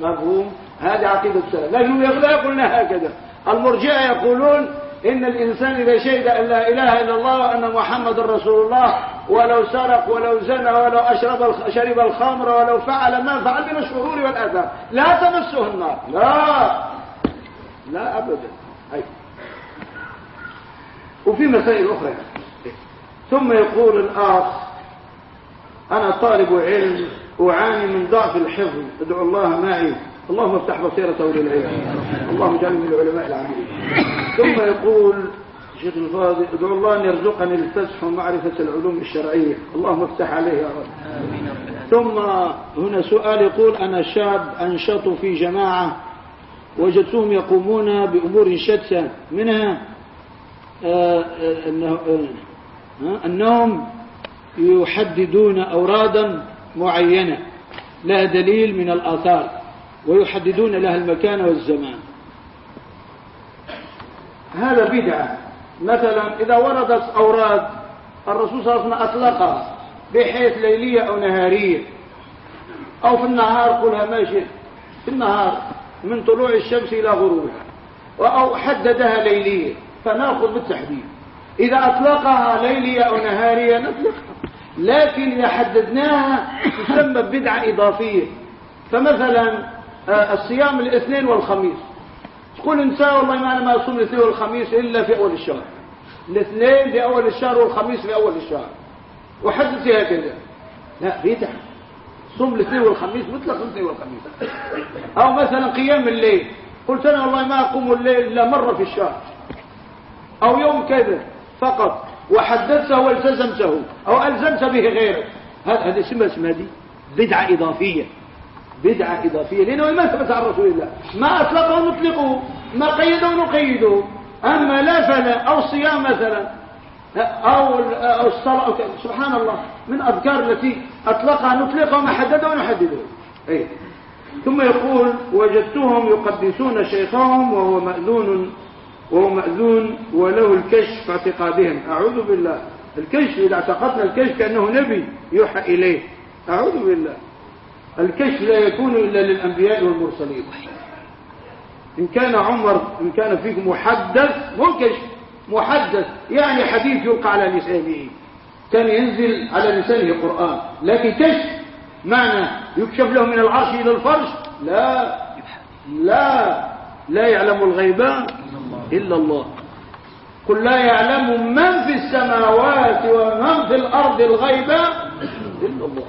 مفهوم؟ هذه عقيدة السلف. لكن لا يقولنا هكذا. المرجئة يقولون إن الإنسان إذا شهد أن لا إله إلا الله وأن محمد رسول الله ولو سرق ولو زنى ولو أشرب شرب الخمر ولو فعل ما فعل من الشرور والآثام لا تمسه النار. لا. لا أبدا. أي. وفي مسائل أخرى. ثم يقول الآخ أنا طالب علم أعاني من ضعف الحفظ أدعو الله معي. اللهم افتح بصيرته للعلم. اللهم اجعلني من العلماء العاملين. ثم يقول شيخ الفاضل ادعو الله أن يرزقني الفسح ومعرفة العلوم الشرعية. اللهم افتح عليه يا رب. ثم هنا سؤال يقول أنا شاب أنشط في جماعة وجدتهم يقومون بأمور شتى منها آه، آه، آه، أنهم يحددون أورادا معينة لها دليل من الآثار. ويحددون لها المكان والزمان. هذا بدعة. مثلا إذا وردت أوراد الرسول صلى الله عليه وسلم أطلقها بحيث ليلية أو نهارية. أو في النهار قلها ماشي. في النهار من طلوع الشمس إلى غروبها. أو حددها ليلية. فنأخذ بالتحديد. إذا أطلقها ليلية أو نهارية نطلقها. لكن إذا حددناها تسمى بدعة إضافية. فمثلا الصيام الاثنين والخميس. تقول إنسان والله ما أنا ما أصوم الاثنين والخميس إلا في أول الشهر. الاثنين في أول الشهر والخميس في أول الشهر. وحدثي هكذا لا بيتح صوم الاثنين والخميس مطلق الاثنين والخميس. أو مثلا قيام الليل. قلت أنا والله ما أقوم الليل إلا مرة في الشهر. أو يوم كذا فقط. وحدثته والتزمته. أو ألزمت به غيره. هذا اسمها اسمها دي بدعة إضافية. بدعة إضافية. لأنه ما ثبت عن رسول الله. ما أطلقه نطلقه ما قيده نقيده. أما لا فلا أو الصيام مثلا أو أو الصلاة سبحان الله. من أذكار التي أطلقها نطلقها ما حدده نحدده أي. ثم يقول وجدتهم يقدسون شيخهم وهو مأذون وهو مأذون وله الكشف اعتقادهم. أعوذ بالله. الكشف إذا اعتقدنا الكشف كأنه نبي يوحى إليه. أعوذ بالله. الكشف لا يكون إلا للأنبياء والمرسلين. إن كان عمر إن كان فيكم محدث مو كشف. محدث يعني حديث يلقى على لسانه. كان ينزل على لسانه قرآن. لكن كشف معنى يكشف له من العرش إلى الفرش؟ لا. لا. لا يعلم الغيبان إلا الله. قل لا يعلم من في السماوات ومن في الأرض الغيبان إلا الله.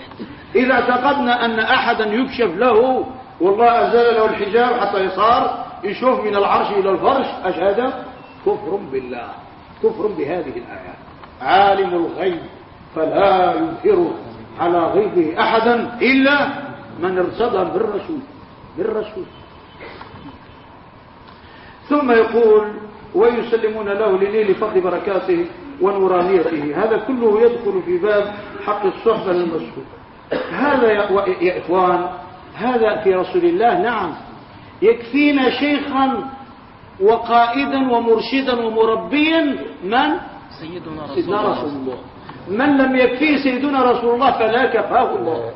إذا اعتقدنا أن أحدا يكشف له والله أزال له الحجاب حتى يصار يشوف من العرش إلى الفرش أشهد كفر بالله كفر بهذه الآيات. عالم الغيب فلا يظهر على غيبه أحدا إلا من ارتضى بالرسول بالرسول. ثم يقول ويسلمون له لليل فضل بركاته ونورانيته هذا كله يدخل في باب حق الصحبة للمسؤول هذا يا إخوان هذا في رسول الله نعم. يكفينا شيخا وقائدا ومرشدا ومربيا من؟ سيدنا رسول سيدنا الله. رسول الله. من لم يكفيه سيدنا رسول الله فلا كفاه الله.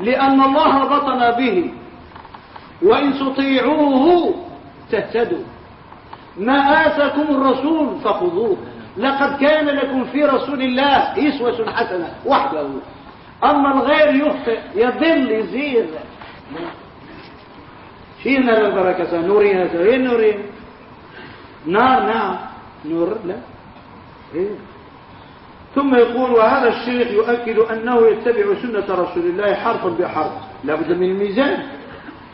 لأن الله ربطنا به. وإن تطيعوه تهتدوا. ما آتاكم الرسول فخذوه. لقد كان لكم في رسول الله إسوة حسنة وحده. أما الغير يخطئ يضل يزيغ فينا البركة نورها وين نورها نار نعم. نور لا. إيه؟ ثم يقول وهذا الشيخ يؤكد أنه يتبع سنة رسول الله حرفا بحرف. لابد من الميزان.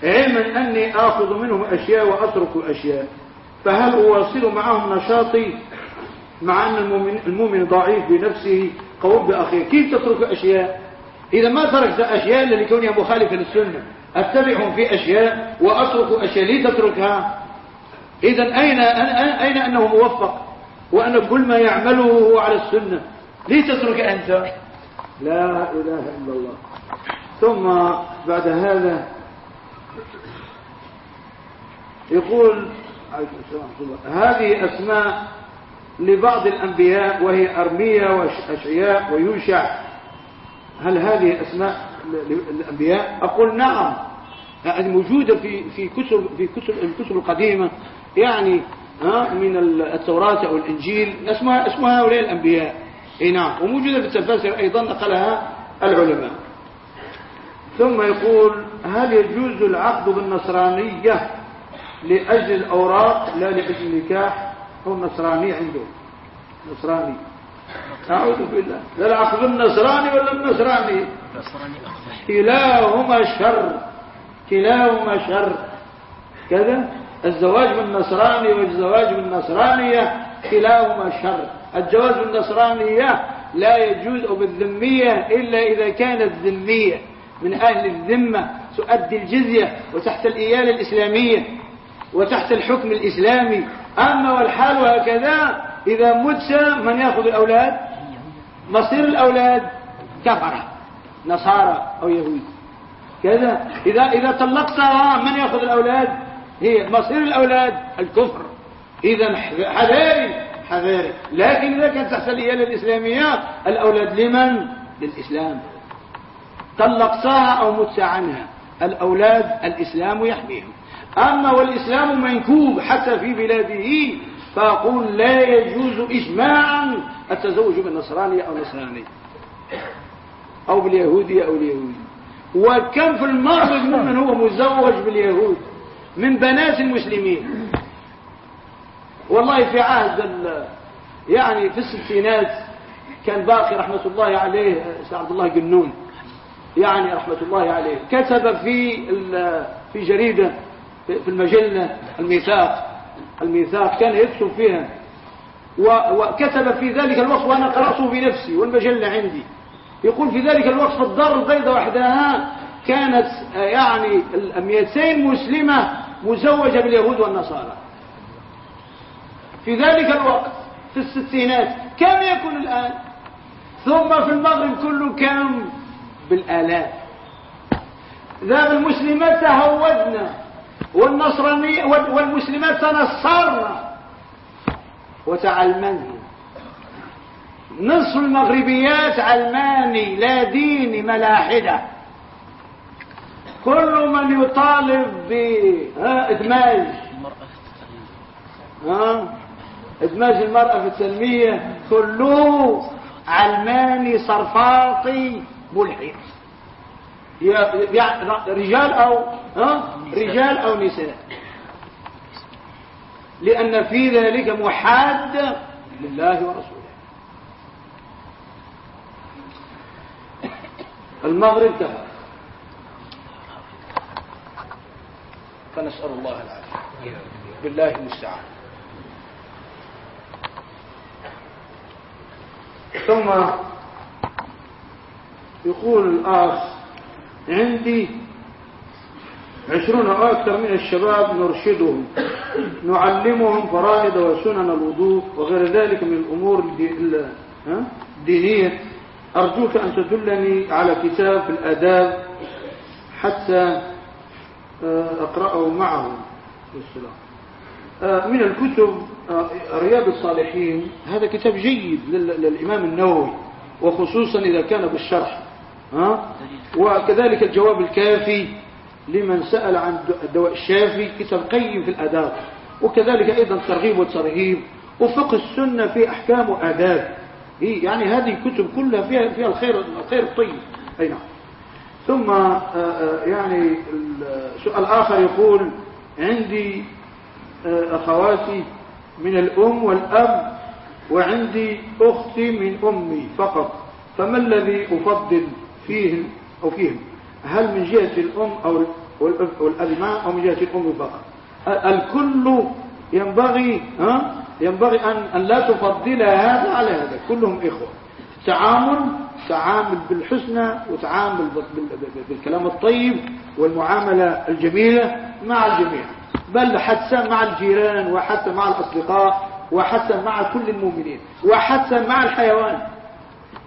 علما أني آخذ منهم أشياء وأترك أشياء. فهل أواصل معهم نشاطي؟ مع أن المؤمن, المؤمن ضعيف بنفسه قوي بأخيه. كيف تترك أشياء؟ إذا ما تركت أشياء لكونها مخالفة للسنة. أتبعهم في أشياء وأترك أشياء. لي تتركها؟ إذا أين, أين أنه موفق؟ وأن كل ما يعمله هو على السنة. ليه تترك أنت؟ لا إله إلا الله. ثم بعد هذا يقول هذه أسماء لبعض الأنبياء وهي أرمية وأشعياء ويوشع. هل هذه أسماء الأنبياء أقول نعم. هذه موجودة في في كتب في كتب الكتب القديمة. يعني من التوراة أو الإنجيل. اسمها اسمها هؤلاء الأنبياء. إي نعم. وموجودة في التفاسير أيضا نقلها العلماء. ثم يقول هل يجوز العقد بالنصرانية لأجل الأوراق؟ لا لأجل النكاح. هو النصراني عنده. نصراني. أعوذ بالله. لا العقد النصراني ولا النصراني؟ كلاهما شر. كلاهما شر. كذا؟ الزواج بالنصراني والزواج بالنصرانية كلاهما شر. الجواز بالنصرانية لا يجوز أو بالذمية إلا إذا كانت ذمية. من أهل الذمة تؤدي الجزية وتحت الإيالة الإسلامية. وتحت الحكم الإسلامي. أما والحال هكذا إذا مت من يأخذ الأولاد؟ مصير الأولاد كفرة نصارى أو يهود. كذا. إذا إذا طلقتها من يأخذ الأولاد؟ هي مصير الأولاد الكفر. إذا حذاري حذاري. لكن إذا كانت تحت الإيالة الإسلامية الأولاد لمن؟ للإسلام. طلقتها أو مت عنها الأولاد الإسلام يحميهم. أما والإسلام منكوب حتى في بلاده فأقول لا يجوز إجماعا التزوج بالنصرانية أو نصرانية أو باليهودية أو اليهودي. وكم في المغرب ممن هو مزوج باليهود؟ من بنات المسلمين. والله في عهد يعني في الستينات كان باقي رحمة الله عليه عبد الله جنون يعني رحمة الله عليه كتب في في جريدة في المجلة الميثاق. الميثاق كان يكتب فيها. وكتب في ذلك الوقت وأنا قرأته بنفسي والمجلة عندي. يقول في ذلك الوقت في الدار البيضاء وحدها كانت يعني 200 مسلمة مزوجة باليهود والنصارى. في ذلك الوقت في الستينات كم يكون الآن؟ ثم في المغرب كله كم؟ بالآلاف. ذاب المسلمات تهودنا. والنصرانية والمسلمات تنصرنا وتعلمنا نصف المغربيات علماني لا ديني ملاحدة. كل من يطالب بإدماج إدماج المرأة في التنمية. كله علماني صرفاطي ملحد. رجال أو رجال أو نساء. لأن في ذلك محاد لله ورسوله. المغرب كفر فنسأل الله العافية. بالله المستعان. ثم يقول الآخ عندي عشرون أو أكثر من الشباب نرشدهم نعلمهم فرائض وسنن الوضوء وغير ذلك من الأمور الدينية. أرجوك أن تدلني على كتاب في الآداب حتى آه، أقرأه معهم. من الكتب آه، رياض الصالحين. هذا كتاب جيد لل- للإمام النووي وخصوصا إذا كان بالشرح. ها؟ وكذلك الجواب الكافي لمن سأل عن الدواء الشافي كتاب قيم في الآداب وكذلك أيضا ترغيب وترهيب. وفقه السنة في أحكام وآداب. يعني هذه الكتب كلها فيها فيها الخير الخير الطيب. أي نعم. ثم آه، آه، يعني السؤال آخر يقول عندي آه، أخواتي من الأم والأب وعندي أختي من أمي فقط فما الذي أفضل؟ فيهم أو فيهم هل من جهة الأم أو معا أو من جهة الأم فقط ال- الكل ينبغي ها ينبغي أن, أن لا تفضل هذا على هذا. كلهم إخوة. تعامل تعامل بالحسنى وتعامل بال- بال- بال- بالكلام الطيب والمعاملة الجميلة مع الجميع. بل حتى مع الجيران وحتى مع الأصدقاء وحتى مع كل المؤمنين وحتى مع الحيوان.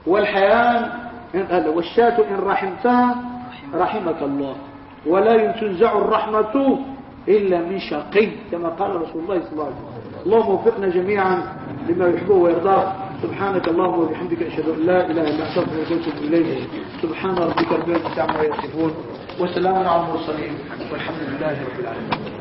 والحيوان والشاة إن رحمتها رحمك الله ولا تنزع الرحمة إلا من شقي كما قال رسول الله صلى الله عليه وسلم. اللهم وفقنا جميعا لما يحبه ويرضاه. سبحانك اللهم وبحمدك أشهد أن لا إله إلا أنت أستغفرك إليك. سبحان ربك رب العزة عما يصفون وسلام على المرسلين والحمد لله رب العالمين.